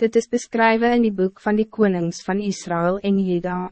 Dit is beschrijven in die boek van die konings van Israël en Juda.